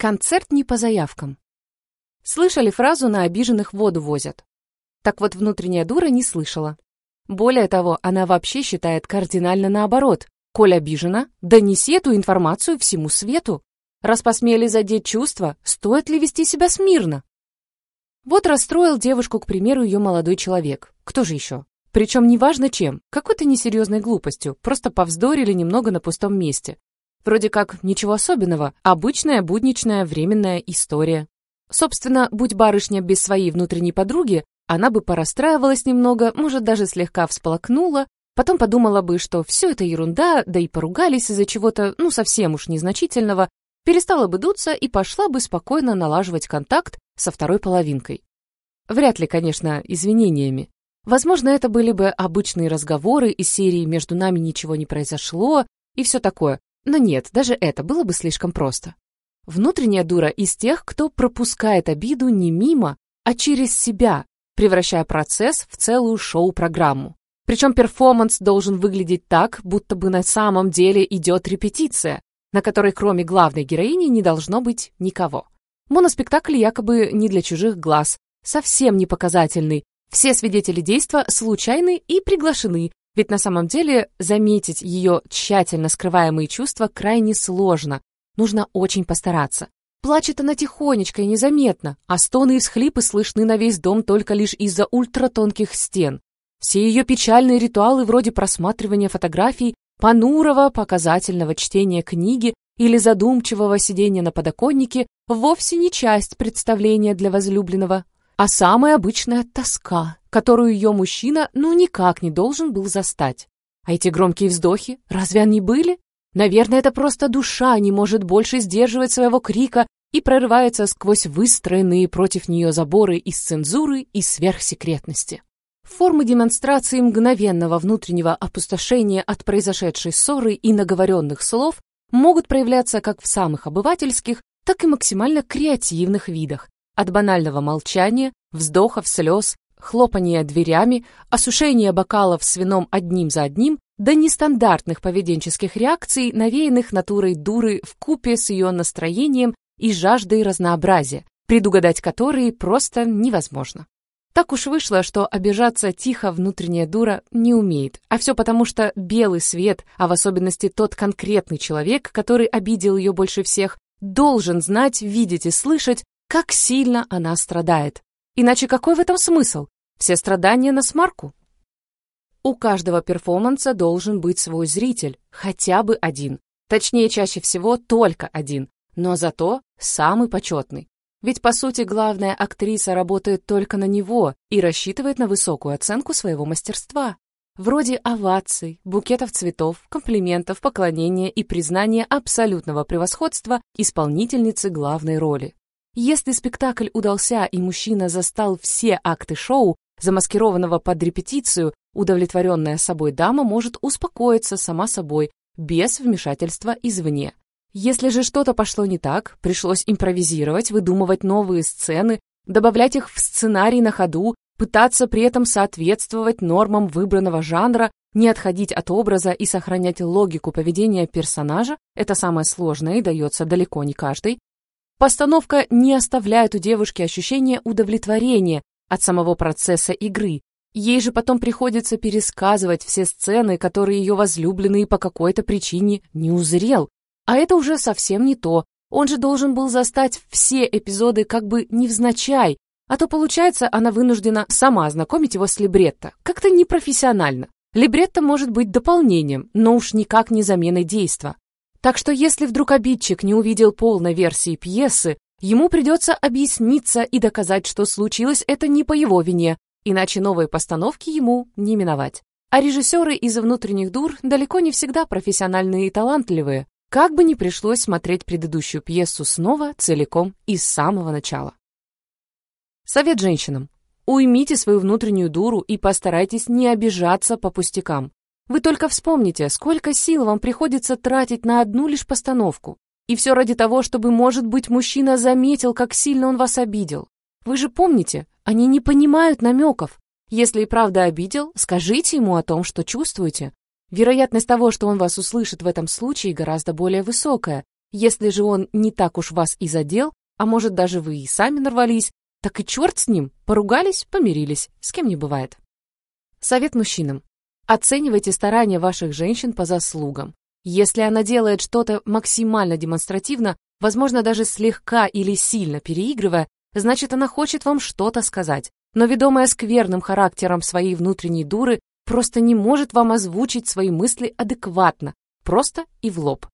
Концерт не по заявкам. Слышали фразу «на обиженных воду возят»? Так вот, внутренняя дура не слышала. Более того, она вообще считает кардинально наоборот. Коль обижена, донеси эту информацию всему свету. Раз посмели задеть чувства, стоит ли вести себя смирно? Вот расстроил девушку, к примеру, ее молодой человек. Кто же еще? Причем неважно чем, какой-то несерьезной глупостью, просто повздорили немного на пустом месте. Вроде как ничего особенного, обычная будничная временная история. Собственно, будь барышня без своей внутренней подруги, она бы порастраивалась немного, может, даже слегка всплакнула, потом подумала бы, что все это ерунда, да и поругались из-за чего-то, ну, совсем уж незначительного, перестала бы дуться и пошла бы спокойно налаживать контакт со второй половинкой. Вряд ли, конечно, извинениями. Возможно, это были бы обычные разговоры из серии «Между нами ничего не произошло» и все такое. Но нет, даже это было бы слишком просто. Внутренняя дура из тех, кто пропускает обиду не мимо, а через себя, превращая процесс в целую шоу-программу. Причем перформанс должен выглядеть так, будто бы на самом деле идет репетиция, на которой кроме главной героини не должно быть никого. Моноспектакль якобы не для чужих глаз, совсем не показательный. Все свидетели действа случайны и приглашены, ведь на самом деле заметить ее тщательно скрываемые чувства крайне сложно. Нужно очень постараться. Плачет она тихонечко и незаметно, а стоны и всхлипы слышны на весь дом только лишь из-за ультратонких стен. Все ее печальные ритуалы вроде просматривания фотографий, понурого показательного чтения книги или задумчивого сидения на подоконнике вовсе не часть представления для возлюбленного, а самая обычная тоска, которую ее мужчина ну никак не должен был застать. А эти громкие вздохи, разве они были? Наверное, это просто душа не может больше сдерживать своего крика и прорывается сквозь выстроенные против нее заборы из цензуры и сверхсекретности. Формы демонстрации мгновенного внутреннего опустошения от произошедшей ссоры и наговоренных слов могут проявляться как в самых обывательских, так и максимально креативных видах, от банального молчания, вздохов, слез, хлопания дверями, осушения бокалов с вином одним за одним до нестандартных поведенческих реакций, навеянных натурой дуры в купе с ее настроением и жаждой разнообразия, предугадать которые просто невозможно. Так уж вышло, что обижаться тихо внутренняя дура не умеет, а все потому, что белый свет, а в особенности тот конкретный человек, который обидел ее больше всех, должен знать, видеть и слышать, как сильно она страдает. Иначе какой в этом смысл? Все страдания на смарку. У каждого перформанса должен быть свой зритель, хотя бы один. Точнее, чаще всего только один, но зато самый почетный. Ведь, по сути, главная актриса работает только на него и рассчитывает на высокую оценку своего мастерства. Вроде оваций, букетов цветов, комплиментов, поклонения и признания абсолютного превосходства исполнительницы главной роли. Если спектакль удался и мужчина застал все акты шоу, замаскированного под репетицию, удовлетворенная собой дама может успокоиться сама собой, без вмешательства извне. Если же что-то пошло не так, пришлось импровизировать, выдумывать новые сцены, добавлять их в сценарий на ходу, пытаться при этом соответствовать нормам выбранного жанра, не отходить от образа и сохранять логику поведения персонажа, это самое сложное и дается далеко не каждый. Постановка не оставляет у девушки ощущения удовлетворения от самого процесса игры. Ей же потом приходится пересказывать все сцены, которые ее возлюбленный по какой-то причине не узрел, а это уже совсем не то. Он же должен был застать все эпизоды как бы невзначай, а то, получается, она вынуждена сама ознакомить его с либретто. Как-то непрофессионально. Либретто может быть дополнением, но уж никак не заменой действа. Так что если вдруг обидчик не увидел полной версии пьесы, ему придется объясниться и доказать, что случилось это не по его вине, иначе новые постановки ему не миновать. А режиссеры из внутренних дур далеко не всегда профессиональные и талантливые, как бы ни пришлось смотреть предыдущую пьесу снова, целиком и с самого начала. Совет женщинам. Уймите свою внутреннюю дуру и постарайтесь не обижаться по пустякам. Вы только вспомните, сколько сил вам приходится тратить на одну лишь постановку. И все ради того, чтобы, может быть, мужчина заметил, как сильно он вас обидел. Вы же помните, они не понимают намеков. Если и правда обидел, скажите ему о том, что чувствуете. Вероятность того, что он вас услышит в этом случае, гораздо более высокая. Если же он не так уж вас и задел, а может даже вы и сами нарвались, так и черт с ним, поругались, помирились, с кем не бывает. Совет мужчинам. Оценивайте старания ваших женщин по заслугам. Если она делает что-то максимально демонстративно, возможно, даже слегка или сильно переигрывая, значит, она хочет вам что-то сказать. Но ведомая скверным характером своей внутренней дуры, просто не может вам озвучить свои мысли адекватно, просто и в лоб.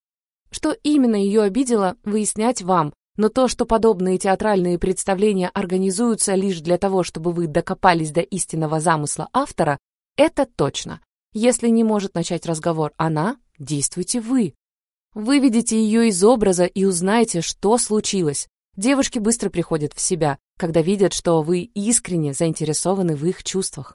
Что именно ее обидело, выяснять вам, но то, что подобные театральные представления организуются лишь для того, чтобы вы докопались до истинного замысла автора, это точно. Если не может начать разговор она, действуйте вы. Выведите ее из образа и узнайте, что случилось. Девушки быстро приходят в себя, когда видят, что вы искренне заинтересованы в их чувствах.